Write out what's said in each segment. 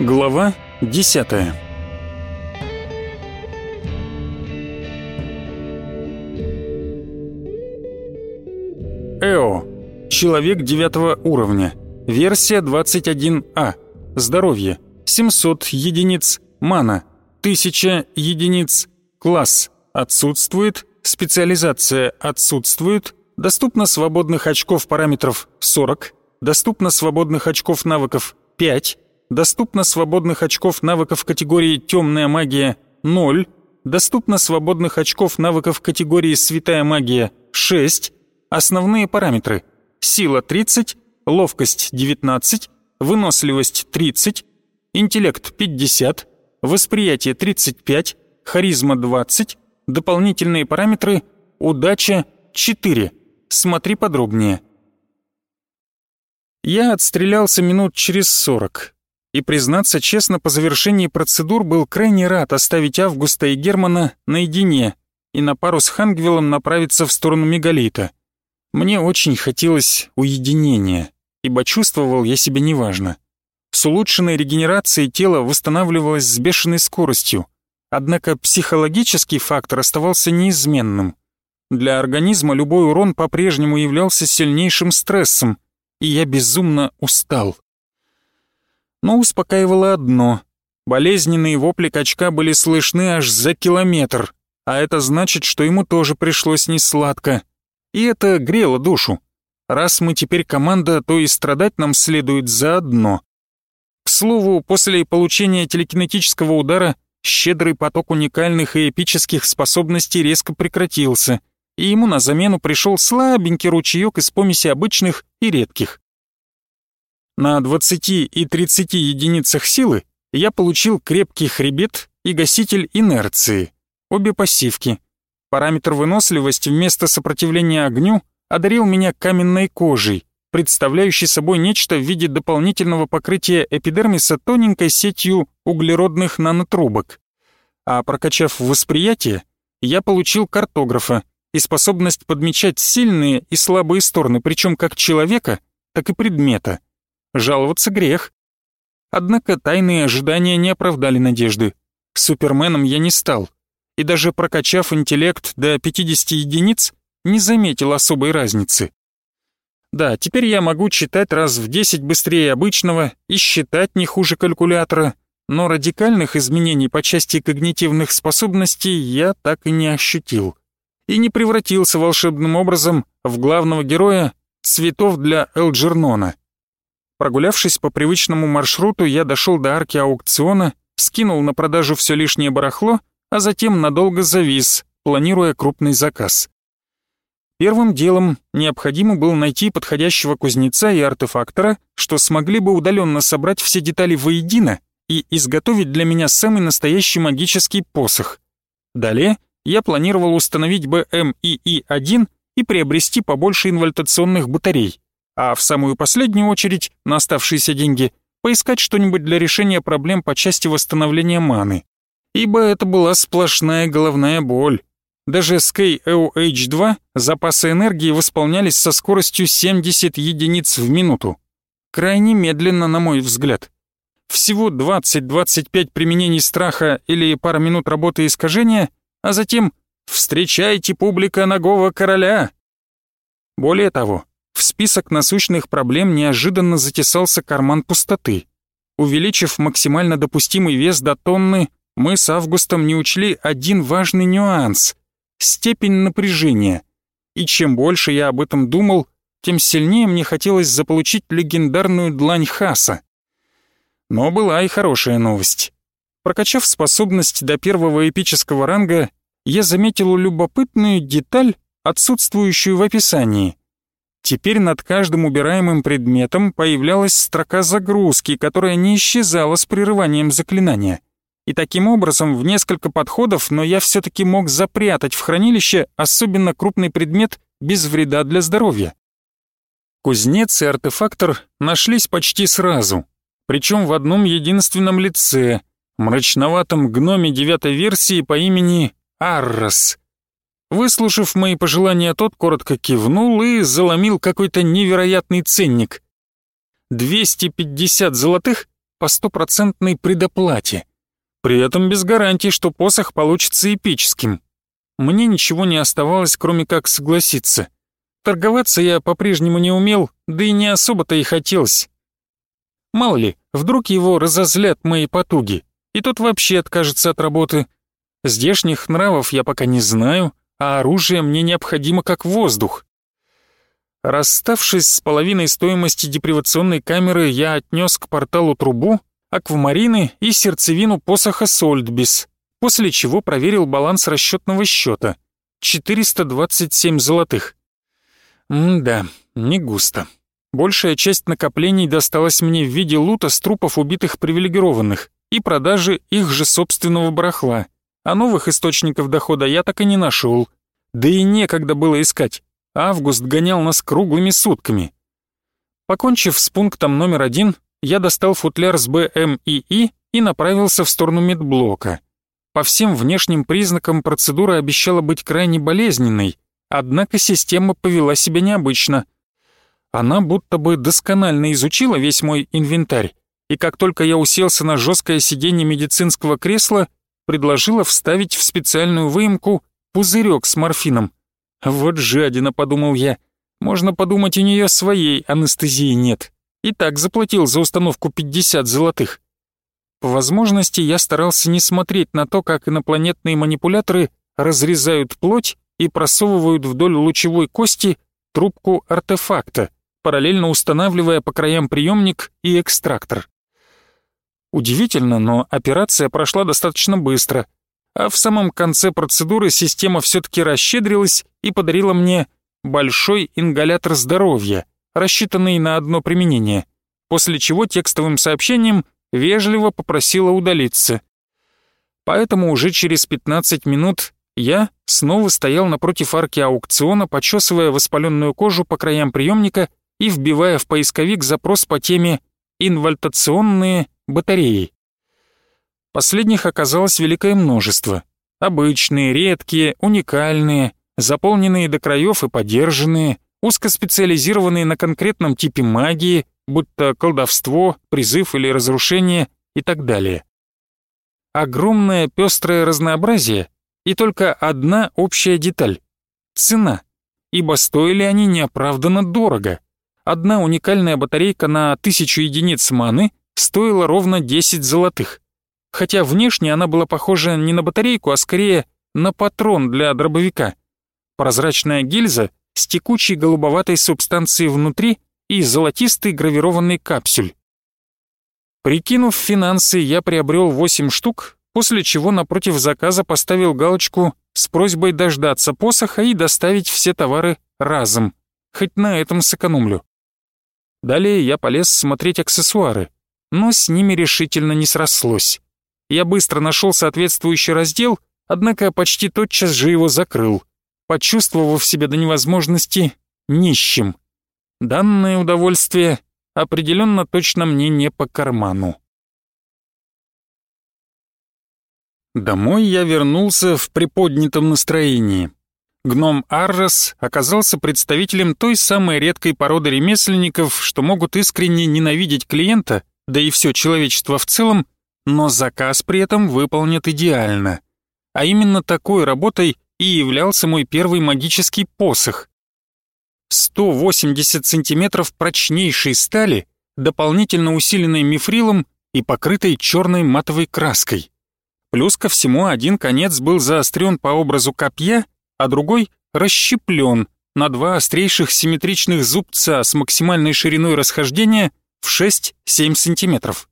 Глава 10 Эо. Человек девятого уровня. Версия 21А. Здоровье. 700 единиц. Мана. 1000 единиц. Класс. Отсутствует. Специализация отсутствует. Доступно свободных очков параметров 40. Доступно свободных очков навыков 5 Доступно свободных очков навыков категории «Темная магия» — 0. Доступно свободных очков навыков категории «Святая магия» — 6. Основные параметры. Сила — 30, ловкость — 19, выносливость — 30, интеллект — 50, восприятие — 35, харизма — 20, дополнительные параметры — удача — 4. Смотри подробнее. Я отстрелялся минут через 40 и, признаться честно, по завершении процедур был крайне рад оставить Августа и Германа наедине и на пару с Хангвелом направиться в сторону мегалита. Мне очень хотелось уединения, ибо чувствовал я себя неважно. С улучшенной регенерацией тело восстанавливалось с бешеной скоростью, однако психологический фактор оставался неизменным. Для организма любой урон по-прежнему являлся сильнейшим стрессом, и я безумно устал но успокаивало одно. Болезненные вопли качка были слышны аж за километр, а это значит, что ему тоже пришлось несладко. И это грело душу. Раз мы теперь команда, то и страдать нам следует заодно. К слову, после получения телекинетического удара щедрый поток уникальных и эпических способностей резко прекратился, и ему на замену пришел слабенький ручеек из помеси обычных и редких. На 20 и 30 единицах силы я получил крепкий хребет и гаситель инерции, обе пассивки. Параметр выносливости вместо сопротивления огню одарил меня каменной кожей, представляющей собой нечто в виде дополнительного покрытия эпидермиса тоненькой сетью углеродных нанотрубок. А прокачав восприятие, я получил картографа и способность подмечать сильные и слабые стороны, причем как человека, так и предмета. Жаловаться грех. Однако тайные ожидания не оправдали надежды. Суперменом я не стал. И даже прокачав интеллект до 50 единиц, не заметил особой разницы. Да, теперь я могу читать раз в 10 быстрее обычного и считать не хуже калькулятора, но радикальных изменений по части когнитивных способностей я так и не ощутил. И не превратился волшебным образом в главного героя цветов для Элджернона. Прогулявшись по привычному маршруту, я дошел до арки аукциона, скинул на продажу все лишнее барахло, а затем надолго завис, планируя крупный заказ. Первым делом необходимо было найти подходящего кузнеца и артефактора, что смогли бы удаленно собрать все детали воедино и изготовить для меня самый настоящий магический посох. Далее я планировал установить БМИИ-1 и приобрести побольше инвальтационных батарей а в самую последнюю очередь, на оставшиеся деньги, поискать что-нибудь для решения проблем по части восстановления маны. Ибо это была сплошная головная боль. Даже с KOH-2 запасы энергии восполнялись со скоростью 70 единиц в минуту. Крайне медленно, на мой взгляд. Всего 20-25 применений страха или пара минут работы искажения, а затем «Встречайте, публика ногого короля!» Более того, в список насущных проблем неожиданно затесался карман пустоты. Увеличив максимально допустимый вес до тонны, мы с Августом не учли один важный нюанс — степень напряжения. И чем больше я об этом думал, тем сильнее мне хотелось заполучить легендарную длань Хаса. Но была и хорошая новость. Прокачав способность до первого эпического ранга, я заметил любопытную деталь, отсутствующую в описании. Теперь над каждым убираемым предметом появлялась строка загрузки, которая не исчезала с прерыванием заклинания. И таким образом в несколько подходов, но я все-таки мог запрятать в хранилище особенно крупный предмет без вреда для здоровья. Кузнец и артефактор нашлись почти сразу, причем в одном единственном лице, мрачноватом гноме девятой версии по имени Аррос. Выслушав мои пожелания, тот коротко кивнул и заломил какой-то невероятный ценник. 250 золотых по стопроцентной предоплате. При этом без гарантии, что посох получится эпическим. Мне ничего не оставалось, кроме как согласиться. Торговаться я по-прежнему не умел, да и не особо-то и хотелось. Мало ли, вдруг его разозлят мои потуги, и тот вообще откажется от работы. Здешних нравов я пока не знаю, а оружие мне необходимо как воздух. Расставшись с половиной стоимости депривационной камеры, я отнес к порталу трубу, аквамарины и сердцевину посоха Сольдбис, после чего проверил баланс расчетного счета — 427 золотых. М-да, не густо. Большая часть накоплений досталась мне в виде лута с трупов убитых привилегированных и продажи их же собственного барахла, а новых источников дохода я так и не нашел. Да и некогда было искать. Август гонял нас круглыми сутками. Покончив с пунктом номер один, я достал футляр с БМИИ и направился в сторону медблока. По всем внешним признакам процедура обещала быть крайне болезненной, однако система повела себя необычно — она будто бы досконально изучила весь мой инвентарь, и как только я уселся на жесткое сиденье медицинского кресла, предложила вставить в специальную выемку пузырек с морфином. Вот жадина, подумал я. Можно подумать, у нее своей анестезии нет. И так заплатил за установку 50 золотых. По возможности я старался не смотреть на то, как инопланетные манипуляторы разрезают плоть и просовывают вдоль лучевой кости трубку артефакта, параллельно устанавливая по краям приемник и экстрактор. Удивительно, но операция прошла достаточно быстро, а в самом конце процедуры система все-таки расщедрилась и подарила мне большой ингалятор здоровья, рассчитанный на одно применение, после чего текстовым сообщением вежливо попросила удалиться. Поэтому уже через 15 минут я снова стоял напротив арки аукциона, почесывая воспаленную кожу по краям приемника и вбивая в поисковик запрос по теме «инвальтационные батареи». Последних оказалось великое множество. Обычные, редкие, уникальные, заполненные до краев и подержанные, узкоспециализированные на конкретном типе магии, будь то колдовство, призыв или разрушение и так далее. Огромное пестрое разнообразие и только одна общая деталь — цена, ибо стоили они неоправданно дорого одна уникальная батарейка на тысячу единиц маны стоила ровно 10 золотых. Хотя внешне она была похожа не на батарейку, а скорее на патрон для дробовика. Прозрачная гильза с текучей голубоватой субстанцией внутри и золотистый гравированный капсюль. Прикинув финансы, я приобрел 8 штук, после чего напротив заказа поставил галочку с просьбой дождаться посоха и доставить все товары разом. Хоть на этом сэкономлю. Далее я полез смотреть аксессуары, но с ними решительно не срослось. Я быстро нашел соответствующий раздел, однако почти тотчас же его закрыл, почувствовав себя до невозможности нищим. Данное удовольствие определенно точно мне не по карману. Домой я вернулся в приподнятом настроении. Гном Аррос оказался представителем той самой редкой породы ремесленников, что могут искренне ненавидеть клиента, да и все человечество в целом, но заказ при этом выполнят идеально. А именно такой работой и являлся мой первый магический посох. 180 сантиметров прочнейшей стали, дополнительно усиленной мифрилом и покрытой черной матовой краской. Плюс ко всему один конец был заострен по образу копья а другой расщеплен на два острейших симметричных зубца с максимальной шириной расхождения в 6-7 сантиметров.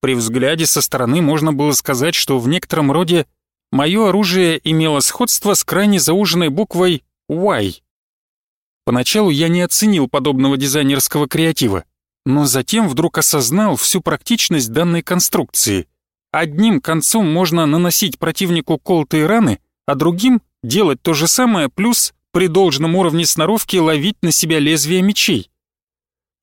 При взгляде со стороны можно было сказать, что в некотором роде мое оружие имело сходство с крайне зауженной буквой Y. Поначалу я не оценил подобного дизайнерского креатива, но затем вдруг осознал всю практичность данной конструкции. Одним концом можно наносить противнику колтые раны, а другим делать то же самое, плюс при должном уровне сноровки ловить на себя лезвия мечей.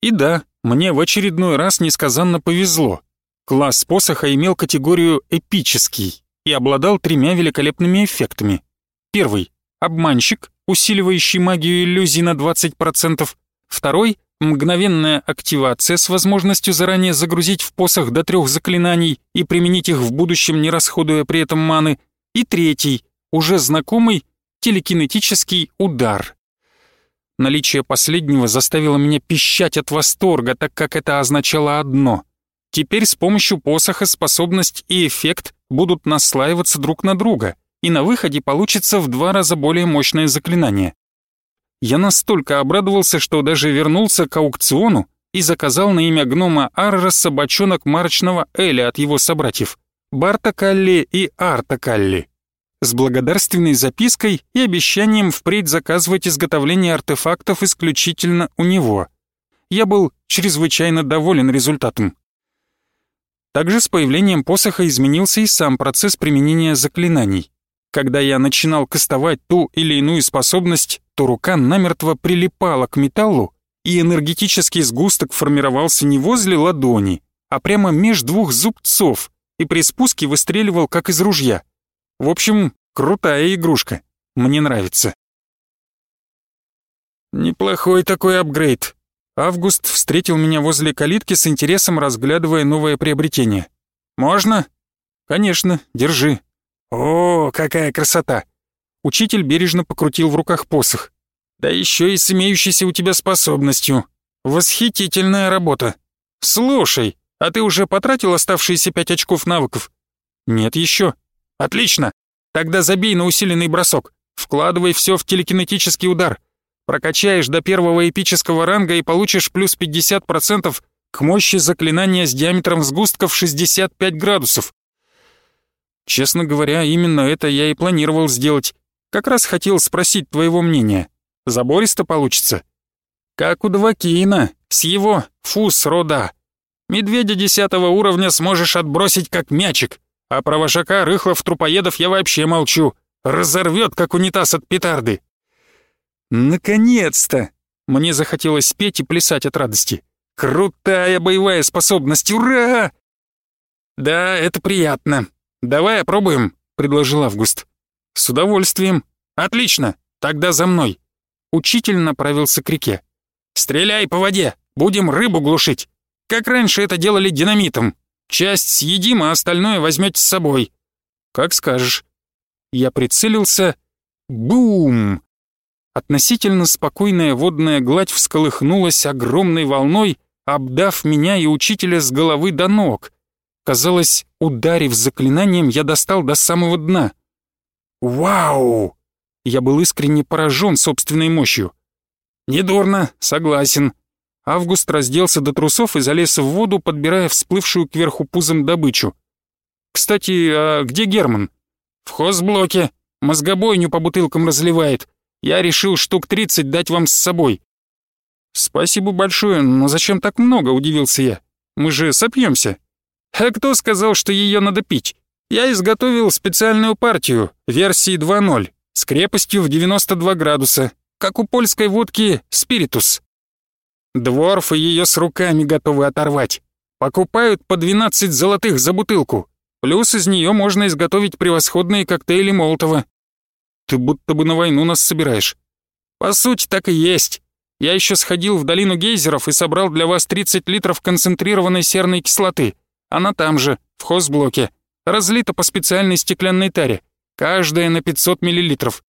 И да, мне в очередной раз несказанно повезло. Класс посоха имел категорию «эпический» и обладал тремя великолепными эффектами. Первый обманщик, усиливающий магию иллюзий на 20%. Второй — мгновенная активация с возможностью заранее загрузить в посох до трех заклинаний и применить их в будущем, не расходуя при этом маны. И третий, уже знакомый, телекинетический удар. Наличие последнего заставило меня пищать от восторга, так как это означало одно. Теперь с помощью посоха способность и эффект будут наслаиваться друг на друга, и на выходе получится в два раза более мощное заклинание. Я настолько обрадовался, что даже вернулся к аукциону и заказал на имя гнома Арроса бочонок марочного Эля от его собратьев Барта Калли и Арта Калли с благодарственной запиской и обещанием впредь заказывать изготовление артефактов исключительно у него. Я был чрезвычайно доволен результатом. Также с появлением посоха изменился и сам процесс применения заклинаний. Когда я начинал кастовать ту или иную способность, то рука намертво прилипала к металлу, и энергетический сгусток формировался не возле ладони, а прямо меж двух зубцов, и при спуске выстреливал как из ружья. В общем, крутая игрушка. Мне нравится. Неплохой такой апгрейд, Август встретил меня возле калитки с интересом, разглядывая новое приобретение. «Можно?» «Конечно, держи». «О, какая красота!» Учитель бережно покрутил в руках посох. «Да еще и с имеющейся у тебя способностью. Восхитительная работа. Слушай, а ты уже потратил оставшиеся пять очков навыков?» «Нет еще». «Отлично! Тогда забей на усиленный бросок. Вкладывай все в телекинетический удар. Прокачаешь до первого эпического ранга и получишь плюс 50% к мощи заклинания с диаметром сгустков 65 градусов. Честно говоря, именно это я и планировал сделать. Как раз хотел спросить твоего мнения. Забористо получится? Как у Двакина, с его фус рода. Медведя десятого уровня сможешь отбросить как мячик, а про вожака рыхлов трупоедов я вообще молчу. Разорвет, как унитаз от петарды. Наконец-то! Мне захотелось петь и плясать от радости. Крутая боевая способность, ура! Да, это приятно. Давай опробуем, предложил Август. С удовольствием. Отлично, тогда за мной. Учитель направился к реке. Стреляй по воде, будем рыбу глушить. Как раньше это делали динамитом. Часть съедим, а остальное возьмете с собой. Как скажешь. Я прицелился. Бум! Относительно спокойная водная гладь всколыхнулась огромной волной, обдав меня и учителя с головы до ног. Казалось, ударив заклинанием, я достал до самого дна. «Вау!» Я был искренне поражен собственной мощью. «Недурно, согласен». Август разделся до трусов и залез в воду, подбирая всплывшую кверху пузом добычу. «Кстати, а где Герман?» «В хозблоке. Мозгобойню по бутылкам разливает. Я решил штук тридцать дать вам с собой». «Спасибо большое, но зачем так много?» — удивился я. «Мы же сопьемся». «А кто сказал, что ее надо пить? Я изготовил специальную партию, версии 2.0, с крепостью в 92 градуса, как у польской водки «Спиритус». Дворфы ее с руками готовы оторвать. Покупают по 12 золотых за бутылку. Плюс из нее можно изготовить превосходные коктейли Молотова. Ты будто бы на войну нас собираешь. По сути, так и есть. Я еще сходил в долину гейзеров и собрал для вас 30 литров концентрированной серной кислоты. Она там же, в хозблоке. Разлита по специальной стеклянной таре. Каждая на 500 миллилитров.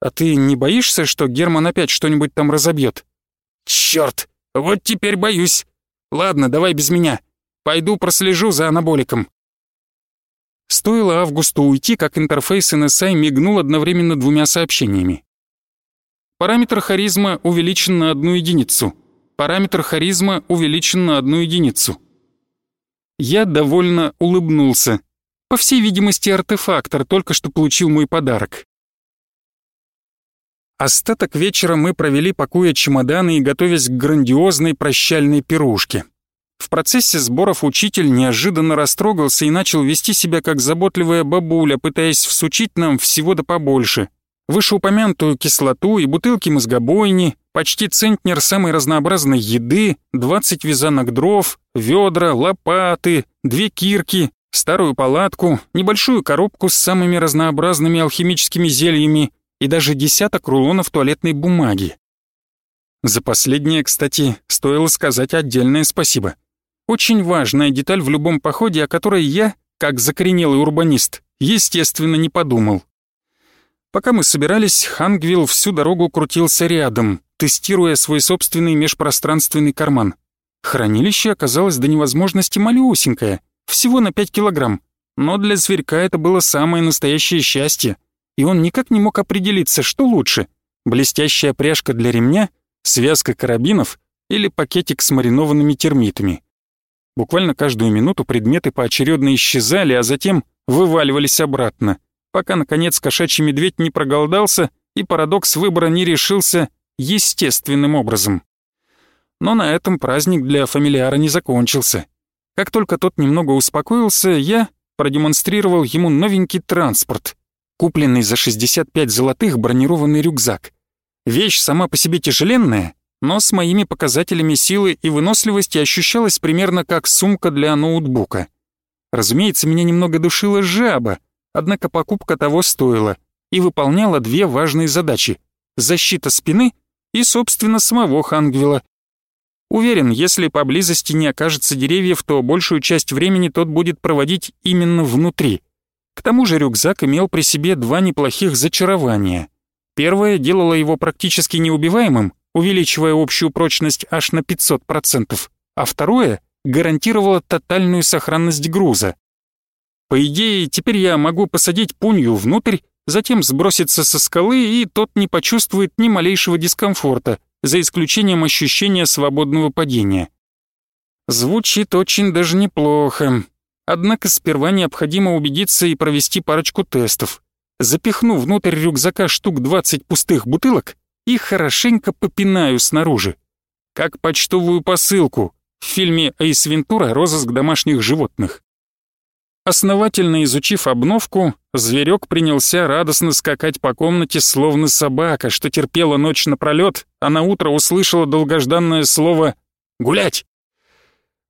А ты не боишься, что Герман опять что-нибудь там разобьет? Черт, вот теперь боюсь. Ладно, давай без меня. Пойду прослежу за анаболиком. Стоило Августу уйти, как интерфейс NSI мигнул одновременно двумя сообщениями. Параметр харизма увеличен на одну единицу. Параметр харизма увеличен на одну единицу. Я довольно улыбнулся. По всей видимости, артефактор только что получил мой подарок. Остаток вечера мы провели, пакуя чемоданы и готовясь к грандиозной прощальной пирушке. В процессе сборов учитель неожиданно растрогался и начал вести себя как заботливая бабуля, пытаясь всучить нам всего да побольше. Вышеупомянутую кислоту и бутылки мозгобойни, почти центнер самой разнообразной еды, 20 вязанок дров, ведра, лопаты, две кирки, старую палатку, небольшую коробку с самыми разнообразными алхимическими зельями и даже десяток рулонов туалетной бумаги. За последнее, кстати, стоило сказать отдельное спасибо. Очень важная деталь в любом походе, о которой я, как закоренелый урбанист, естественно, не подумал. Пока мы собирались, Хангвилл всю дорогу крутился рядом, тестируя свой собственный межпространственный карман. Хранилище оказалось до невозможности малюсенькое, всего на 5 килограмм, но для зверька это было самое настоящее счастье, и он никак не мог определиться, что лучше — блестящая пряжка для ремня, связка карабинов или пакетик с маринованными термитами. Буквально каждую минуту предметы поочередно исчезали, а затем вываливались обратно, пока, наконец, кошачий медведь не проголодался и парадокс выбора не решился естественным образом. Но на этом праздник для фамилиара не закончился. Как только тот немного успокоился, я продемонстрировал ему новенький транспорт, купленный за 65 золотых бронированный рюкзак. Вещь сама по себе тяжеленная, но с моими показателями силы и выносливости ощущалась примерно как сумка для ноутбука. Разумеется, меня немного душила жаба, однако покупка того стоила и выполняла две важные задачи — защита спины и, собственно, самого Хангвила. Уверен, если поблизости не окажется деревьев, то большую часть времени тот будет проводить именно внутри. К тому же рюкзак имел при себе два неплохих зачарования. Первое делало его практически неубиваемым, увеличивая общую прочность аж на 500%, а второе гарантировало тотальную сохранность груза. По идее, теперь я могу посадить пунью внутрь, затем сброситься со скалы, и тот не почувствует ни малейшего дискомфорта, за исключением ощущения свободного падения. Звучит очень даже неплохо. Однако сперва необходимо убедиться и провести парочку тестов. Запихну внутрь рюкзака штук 20 пустых бутылок и хорошенько попинаю снаружи. Как почтовую посылку в фильме «Эйс Вентура. Розыск домашних животных». Основательно изучив обновку, зверек принялся радостно скакать по комнате, словно собака, что терпела ночь напролет, а на утро услышала долгожданное слово «гулять».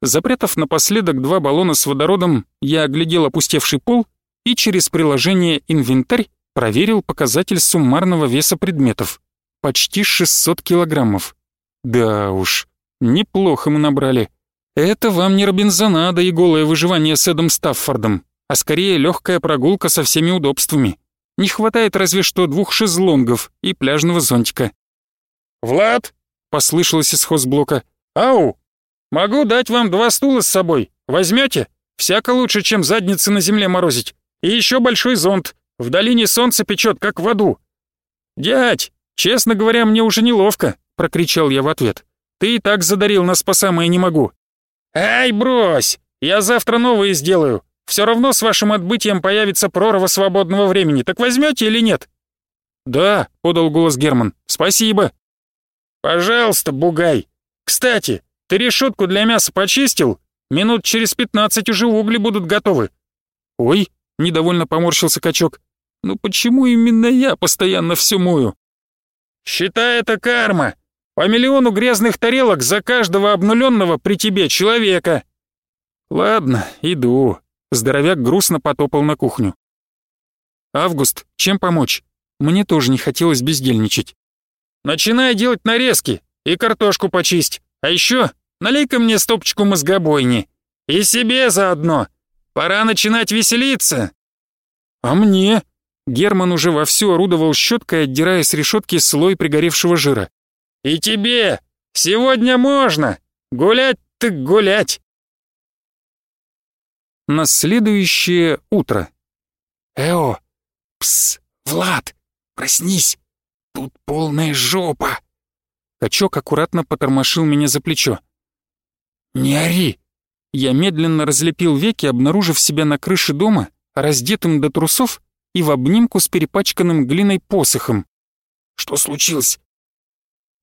Запрятав напоследок два баллона с водородом, я оглядел опустевший пол и через приложение «Инвентарь» проверил показатель суммарного веса предметов. Почти 600 килограммов. Да уж, неплохо мы набрали. Это вам не Робинзонада и голое выживание с Эдом Стаффордом, а скорее легкая прогулка со всеми удобствами. Не хватает разве что двух шезлонгов и пляжного зонтика. «Влад!» — послышалось из хозблока. «Ау! Могу дать вам два стула с собой. Возьмете? Всяко лучше, чем задницы на земле морозить. И еще большой зонт. В долине солнце печет, как в аду». «Дядь, честно говоря, мне уже неловко», — прокричал я в ответ. «Ты и так задарил нас по самое не могу. «Ай, брось! Я завтра новые сделаю. Все равно с вашим отбытием появится прорва свободного времени. Так возьмете или нет?» «Да», — подал голос Герман. «Спасибо». «Пожалуйста, бугай. Кстати, ты решетку для мяса почистил? Минут через пятнадцать уже угли будут готовы». «Ой», — недовольно поморщился качок. «Ну почему именно я постоянно все мою?» «Считай это карма. По миллиону грязных тарелок за каждого обнуленного при тебе человека. Ладно, иду. Здоровяк грустно потопал на кухню. Август, чем помочь? Мне тоже не хотелось бездельничать. Начинай делать нарезки и картошку почисть. А еще налей-ка мне стопочку мозгобойни. И себе заодно. Пора начинать веселиться. А мне? Герман уже вовсю орудовал щеткой, отдирая с решетки слой пригоревшего жира. И тебе! Сегодня можно! Гулять так гулять!» На следующее утро. «Эо! Пс! Влад! Проснись! Тут полная жопа!» Качок аккуратно потормошил меня за плечо. «Не ори!» Я медленно разлепил веки, обнаружив себя на крыше дома, раздетым до трусов и в обнимку с перепачканным глиной посохом. «Что случилось?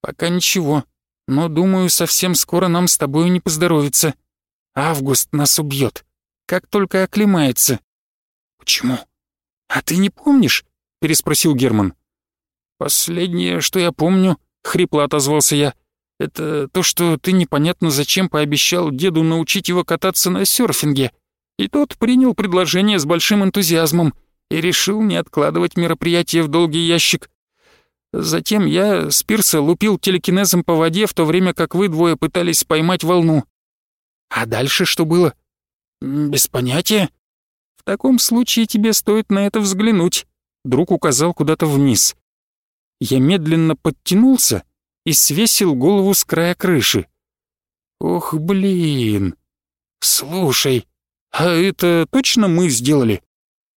«Пока ничего, но, думаю, совсем скоро нам с тобою не поздоровится. Август нас убьет, как только оклемается». «Почему? А ты не помнишь?» — переспросил Герман. «Последнее, что я помню», — хрипло отозвался я, — «это то, что ты непонятно зачем пообещал деду научить его кататься на серфинге, и тот принял предложение с большим энтузиазмом и решил не откладывать мероприятие в долгий ящик, Затем я с пирса лупил телекинезом по воде, в то время как вы двое пытались поймать волну. А дальше что было? Без понятия. В таком случае тебе стоит на это взглянуть. Друг указал куда-то вниз. Я медленно подтянулся и свесил голову с края крыши. Ох, блин. Слушай, а это точно мы сделали?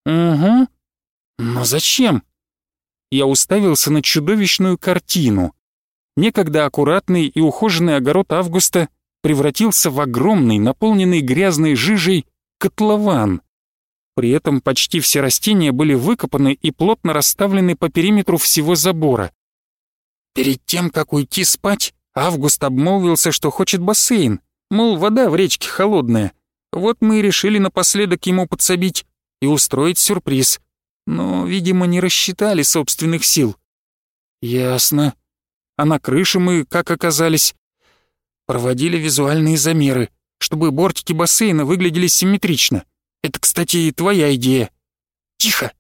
Угу. Но зачем? Я уставился на чудовищную картину. Некогда аккуратный и ухоженный огород Августа превратился в огромный, наполненный грязной жижей, котлован. При этом почти все растения были выкопаны и плотно расставлены по периметру всего забора. Перед тем, как уйти спать, Август обмолвился, что хочет бассейн, мол, вода в речке холодная. Вот мы и решили напоследок ему подсобить и устроить сюрприз. Но, видимо, не рассчитали собственных сил. Ясно. А на крыше мы как оказались? Проводили визуальные замеры, чтобы бортики бассейна выглядели симметрично. Это, кстати, твоя идея. Тихо.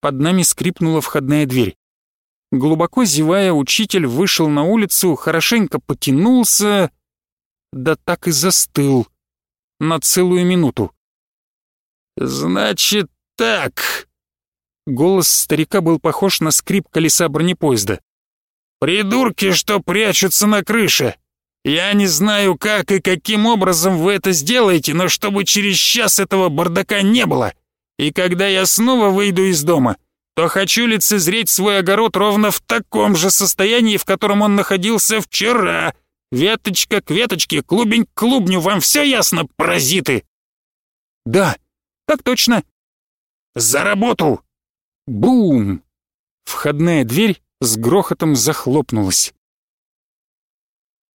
Под нами скрипнула входная дверь. Глубоко зевая, учитель вышел на улицу, хорошенько потянулся, да так и застыл на целую минуту. «Значит так...» Голос старика был похож на скрип колеса бронепоезда. «Придурки, что прячутся на крыше! Я не знаю, как и каким образом вы это сделаете, но чтобы через час этого бардака не было, и когда я снова выйду из дома, то хочу лицезреть свой огород ровно в таком же состоянии, в котором он находился вчера. Веточка к веточке, клубень к клубню, вам все ясно, паразиты?» «Да, так точно». «За работу!» Бум! Входная дверь с грохотом захлопнулась.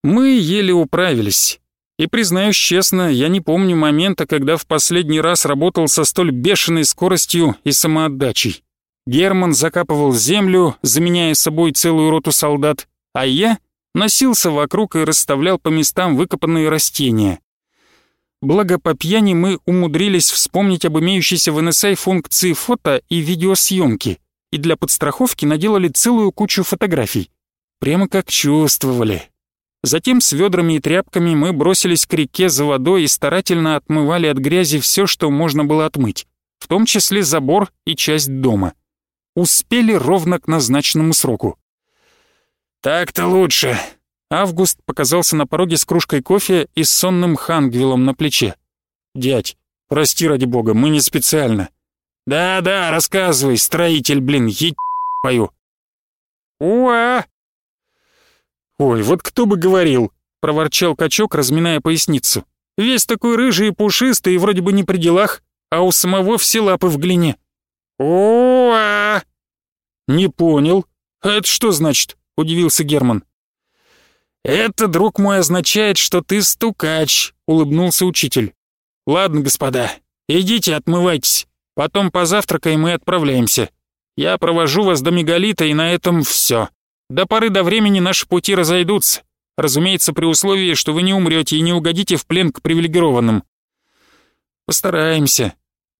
Мы еле управились. И, признаюсь честно, я не помню момента, когда в последний раз работал со столь бешеной скоростью и самоотдачей. Герман закапывал землю, заменяя собой целую роту солдат, а я носился вокруг и расставлял по местам выкопанные растения. Благо по пьяни мы умудрились вспомнить об имеющейся в NSA функции фото и видеосъемки и для подстраховки наделали целую кучу фотографий. Прямо как чувствовали. Затем с ведрами и тряпками мы бросились к реке за водой и старательно отмывали от грязи все, что можно было отмыть, в том числе забор и часть дома. Успели ровно к назначенному сроку. «Так-то лучше», Август показался на пороге с кружкой кофе и с сонным хангвилом на плече. «Дядь, прости ради бога, мы не специально». «Да-да, рассказывай, строитель, блин, пою». «Уа!» «Ой, вот кто бы говорил», — проворчал качок, разминая поясницу. «Весь такой рыжий и пушистый и вроде бы не при делах, а у самого все лапы в глине». «Уа!» «Не понял. Это что значит?» — удивился Герман. «Это, друг мой, означает, что ты стукач», — улыбнулся учитель. «Ладно, господа, идите отмывайтесь. Потом позавтракаем и отправляемся. Я провожу вас до мегалита, и на этом все. До поры до времени наши пути разойдутся. Разумеется, при условии, что вы не умрете и не угодите в плен к привилегированным. Постараемся.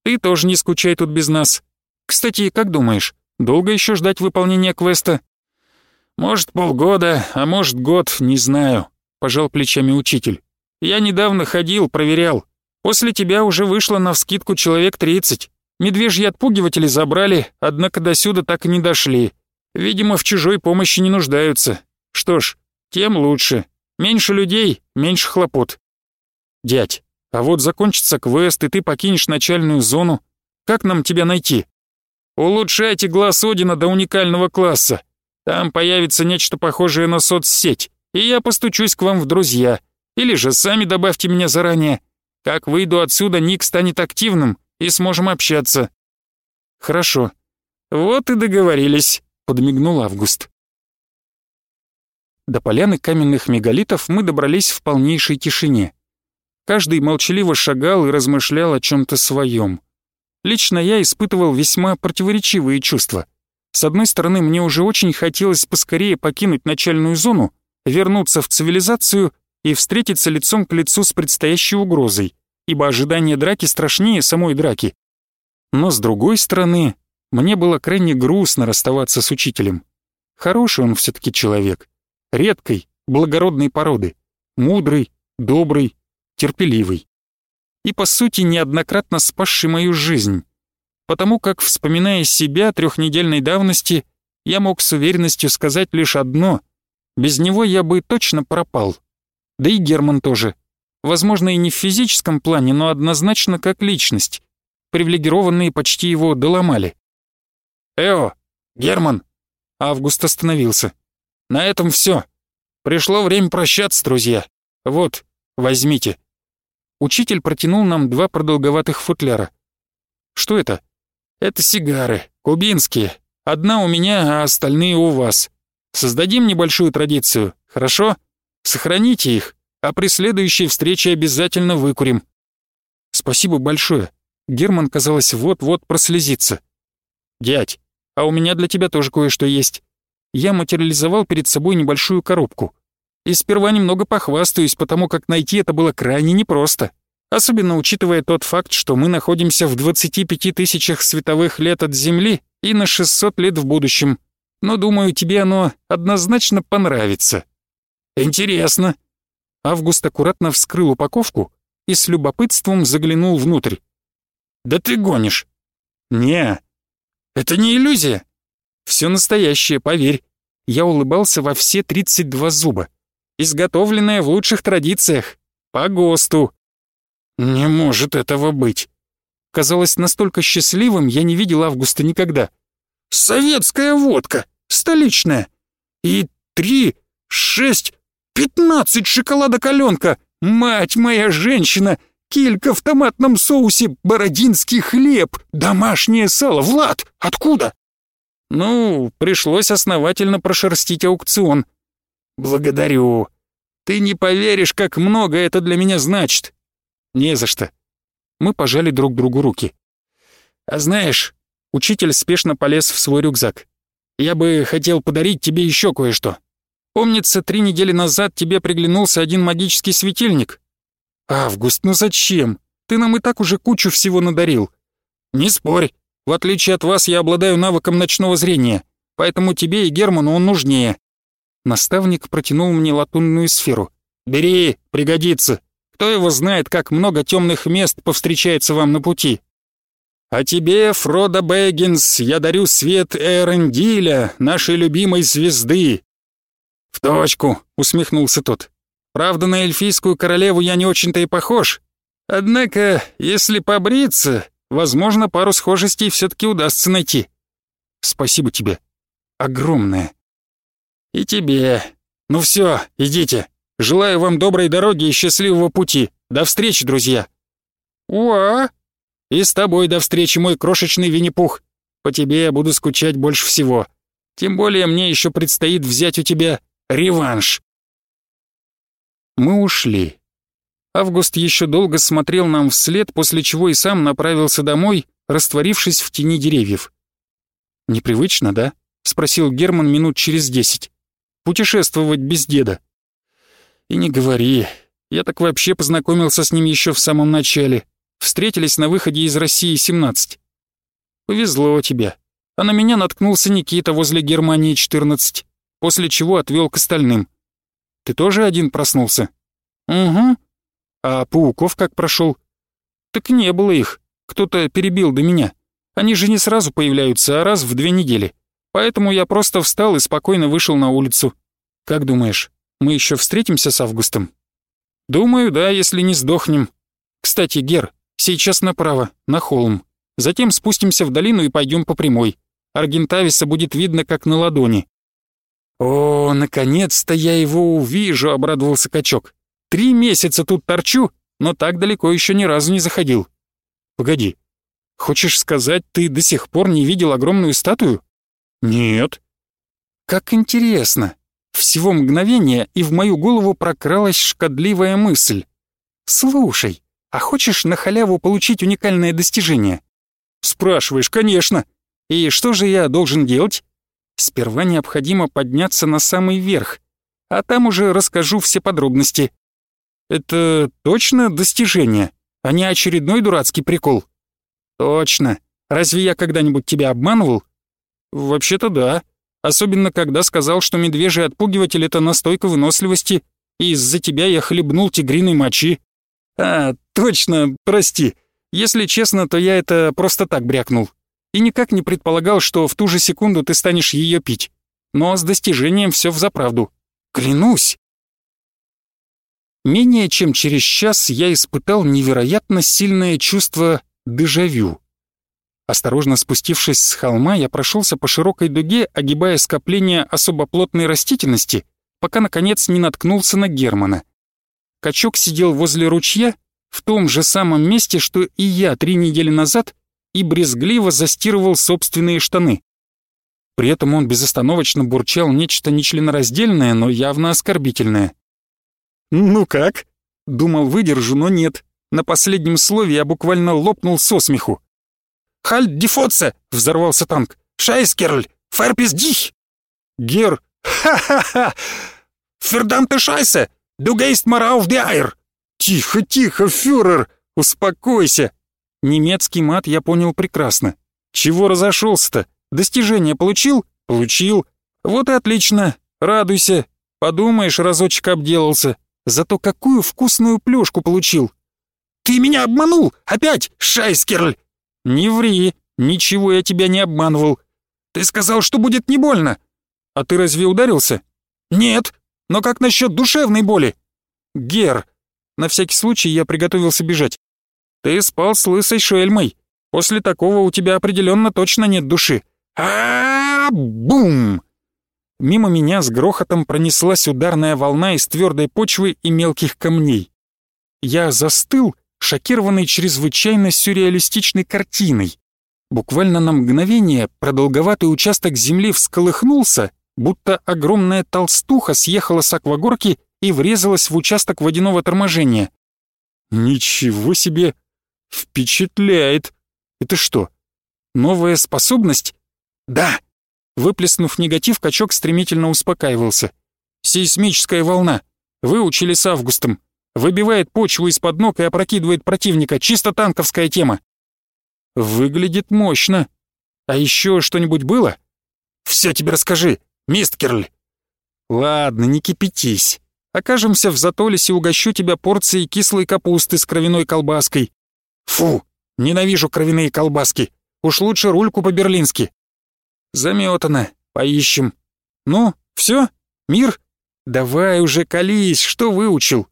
Ты тоже не скучай тут без нас. Кстати, как думаешь, долго еще ждать выполнения квеста? «Может, полгода, а может, год, не знаю», — пожал плечами учитель. «Я недавно ходил, проверял. После тебя уже вышло навскидку человек тридцать. Медвежьи отпугиватели забрали, однако до сюда так и не дошли. Видимо, в чужой помощи не нуждаются. Что ж, тем лучше. Меньше людей, меньше хлопот. Дядь, а вот закончится квест, и ты покинешь начальную зону. Как нам тебя найти? Улучшайте глаз Одина до уникального класса. Там появится нечто похожее на соцсеть, и я постучусь к вам в друзья. Или же сами добавьте меня заранее. Как выйду отсюда, ник станет активным, и сможем общаться». «Хорошо. Вот и договорились», — подмигнул Август. До поляны каменных мегалитов мы добрались в полнейшей тишине. Каждый молчаливо шагал и размышлял о чем-то своем. Лично я испытывал весьма противоречивые чувства — с одной стороны, мне уже очень хотелось поскорее покинуть начальную зону, вернуться в цивилизацию и встретиться лицом к лицу с предстоящей угрозой, ибо ожидание драки страшнее самой драки. Но с другой стороны, мне было крайне грустно расставаться с учителем. Хороший он все таки человек. Редкой, благородной породы. Мудрый, добрый, терпеливый. И, по сути, неоднократно спасший мою жизнь. Потому как, вспоминая себя трехнедельной давности, я мог с уверенностью сказать лишь одно — без него я бы точно пропал. Да и Герман тоже. Возможно, и не в физическом плане, но однозначно как личность. Привилегированные почти его доломали. «Эо, Герман!» Август остановился. «На этом все. Пришло время прощаться, друзья. Вот, возьмите». Учитель протянул нам два продолговатых футляра. «Что это?» «Это сигары, кубинские. Одна у меня, а остальные у вас. Создадим небольшую традицию, хорошо? Сохраните их, а при следующей встрече обязательно выкурим». «Спасибо большое». Герман, казалось, вот-вот прослезится. «Дядь, а у меня для тебя тоже кое-что есть». Я материализовал перед собой небольшую коробку. И сперва немного похвастаюсь, потому как найти это было крайне непросто. Особенно учитывая тот факт, что мы находимся в 25 тысячах световых лет от Земли и на 600 лет в будущем но, думаю, тебе оно однозначно понравится». «Интересно». Август аккуратно вскрыл упаковку и с любопытством заглянул внутрь. «Да ты гонишь». «Не, это не иллюзия. Все настоящее, поверь». Я улыбался во все 32 зуба. Изготовленное в лучших традициях. По ГОСТу. Не может этого быть. Казалось настолько счастливым, я не видел Августа никогда. «Советская водка! Столичная! И три, шесть, пятнадцать шоколада-каленка! Мать моя женщина! Килька в томатном соусе, бородинский хлеб, домашнее сало! Влад, откуда?» «Ну, пришлось основательно прошерстить аукцион». «Благодарю. Ты не поверишь, как много это для меня значит». «Не за что». Мы пожали друг другу руки. «А знаешь, Учитель спешно полез в свой рюкзак. «Я бы хотел подарить тебе еще кое-что. Помнится, три недели назад тебе приглянулся один магический светильник». «Август, ну зачем? Ты нам и так уже кучу всего надарил». «Не спорь. В отличие от вас, я обладаю навыком ночного зрения, поэтому тебе и Герману он нужнее». Наставник протянул мне латунную сферу. «Бери, пригодится. Кто его знает, как много темных мест повстречается вам на пути». А тебе, Фродо Бэггинс, я дарю свет Эрендиля, нашей любимой звезды». «В точку», — усмехнулся тот. «Правда, на эльфийскую королеву я не очень-то и похож. Однако, если побриться, возможно, пару схожестей все таки удастся найти. Спасибо тебе. Огромное. И тебе. Ну все, идите. Желаю вам доброй дороги и счастливого пути. До встречи, друзья». «Уа!» И с тобой до встречи, мой крошечный Винни-Пух. По тебе я буду скучать больше всего. Тем более мне еще предстоит взять у тебя реванш. Мы ушли. Август еще долго смотрел нам вслед, после чего и сам направился домой, растворившись в тени деревьев. «Непривычно, да?» — спросил Герман минут через десять. «Путешествовать без деда». «И не говори. Я так вообще познакомился с ним еще в самом начале. Встретились на выходе из России-17. Повезло тебе. А на меня наткнулся Никита возле Германии-14, после чего отвел к остальным. Ты тоже один проснулся? Угу. А пауков как прошел? Так не было их. Кто-то перебил до меня. Они же не сразу появляются, а раз в две недели. Поэтому я просто встал и спокойно вышел на улицу. Как думаешь, мы еще встретимся с Августом? Думаю, да, если не сдохнем. Кстати, Гер, Сейчас направо, на холм. Затем спустимся в долину и пойдем по прямой. Аргентависа будет видно как на ладони». «О, наконец-то я его увижу», — обрадовался качок. «Три месяца тут торчу, но так далеко еще ни разу не заходил». «Погоди, хочешь сказать, ты до сих пор не видел огромную статую?» «Нет». «Как интересно!» Всего мгновения, и в мою голову прокралась шкодливая мысль. «Слушай, а хочешь на халяву получить уникальное достижение? Спрашиваешь, конечно. И что же я должен делать? Сперва необходимо подняться на самый верх, а там уже расскажу все подробности. Это точно достижение, а не очередной дурацкий прикол? Точно. Разве я когда-нибудь тебя обманывал? Вообще-то да. Особенно, когда сказал, что медвежий отпугиватель — это настойка выносливости, и из-за тебя я хлебнул тигриной мочи. А, точно, прости. Если честно, то я это просто так брякнул. И никак не предполагал, что в ту же секунду ты станешь ее пить. Но с достижением все взаправду. Клянусь. Менее чем через час я испытал невероятно сильное чувство дежавю. Осторожно спустившись с холма, я прошелся по широкой дуге, огибая скопление особо плотной растительности, пока, наконец, не наткнулся на Германа. Качок сидел возле ручья, в том же самом месте, что и я три недели назад, и брезгливо застирывал собственные штаны. При этом он безостановочно бурчал нечто нечленораздельное, но явно оскорбительное. «Ну как?» Думал, выдержу, но нет. На последнем слове я буквально лопнул со смеху. «Хальт дифоце!» — взорвался танк. «Шайскерль! Ферпис дих!» «Гер! Ха-ха-ха! Фердамте шайсе! Du gehst mal auf die Eier!» «Тихо, тихо, фюрер! Успокойся!» Немецкий мат я понял прекрасно. «Чего разошелся-то? Достижение получил?» «Получил. Вот и отлично. Радуйся. Подумаешь, разочек обделался. Зато какую вкусную плюшку получил!» «Ты меня обманул! Опять, Шайскерль!» «Не ври, ничего я тебя не обманывал. Ты сказал, что будет не больно. А ты разве ударился?» «Нет, но как насчет душевной боли?» «Гер!» На всякий случай я приготовился бежать. «Ты спал с лысой шельмой. После такого у тебя определенно точно нет души». а бум Мимо меня с грохотом пронеслась ударная волна из твердой почвы и мелких камней. Я застыл, шокированный чрезвычайно сюрреалистичной картиной. Буквально на мгновение продолговатый участок земли всколыхнулся, будто огромная толстуха съехала с аквагорки и врезалась в участок водяного торможения. Ничего себе! Впечатляет! Это что, новая способность? Да, Выплеснув негатив, качок стремительно успокаивался. «Сейсмическая волна. Выучили с августом. Выбивает почву из-под ног и опрокидывает противника. Чисто танковская тема». «Выглядит мощно. А еще что-нибудь было?» «Все тебе расскажи, мисткерль». «Ладно, не кипятись. Окажемся в Затолисе, угощу тебя порцией кислой капусты с кровяной колбаской». «Фу, ненавижу кровяные колбаски. Уж лучше рульку по-берлински». Заметано. Поищем. Ну, все? Мир? Давай уже колись, что выучил?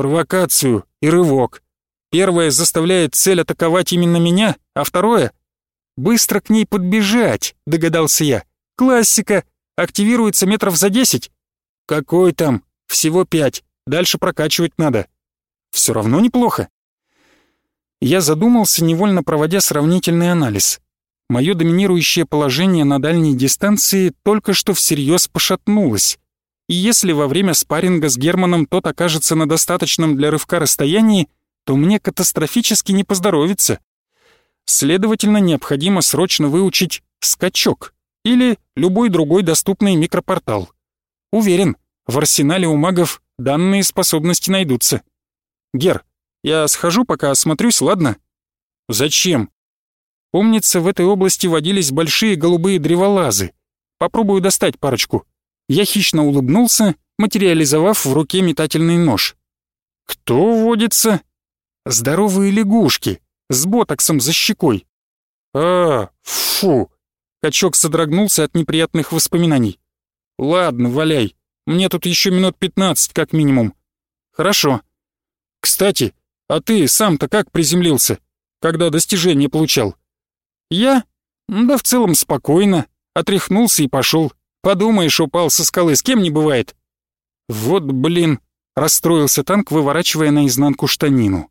Провокацию и рывок. Первое заставляет цель атаковать именно меня, а второе — быстро к ней подбежать, догадался я. Классика. Активируется метров за десять. Какой там? Всего пять. Дальше прокачивать надо. Все равно неплохо. Я задумался, невольно проводя сравнительный анализ мое доминирующее положение на дальней дистанции только что всерьез пошатнулось. И если во время спарринга с Германом тот окажется на достаточном для рывка расстоянии, то мне катастрофически не поздоровится. Следовательно, необходимо срочно выучить скачок или любой другой доступный микропортал. Уверен, в арсенале у магов данные способности найдутся. Гер, я схожу, пока осмотрюсь, ладно? Зачем? Помнится, в этой области водились большие голубые древолазы. Попробую достать парочку. Я хищно улыбнулся, материализовав в руке метательный нож. Кто водится? Здоровые лягушки, с ботоксом за щекой. А, фу. Качок содрогнулся от неприятных воспоминаний. Ладно, валяй. Мне тут еще минут пятнадцать как минимум. Хорошо. Кстати, а ты сам-то как приземлился, когда достижение получал? Я? Да в целом спокойно. Отряхнулся и пошел. Подумаешь, упал со скалы, с кем не бывает. Вот блин, расстроился танк, выворачивая наизнанку штанину.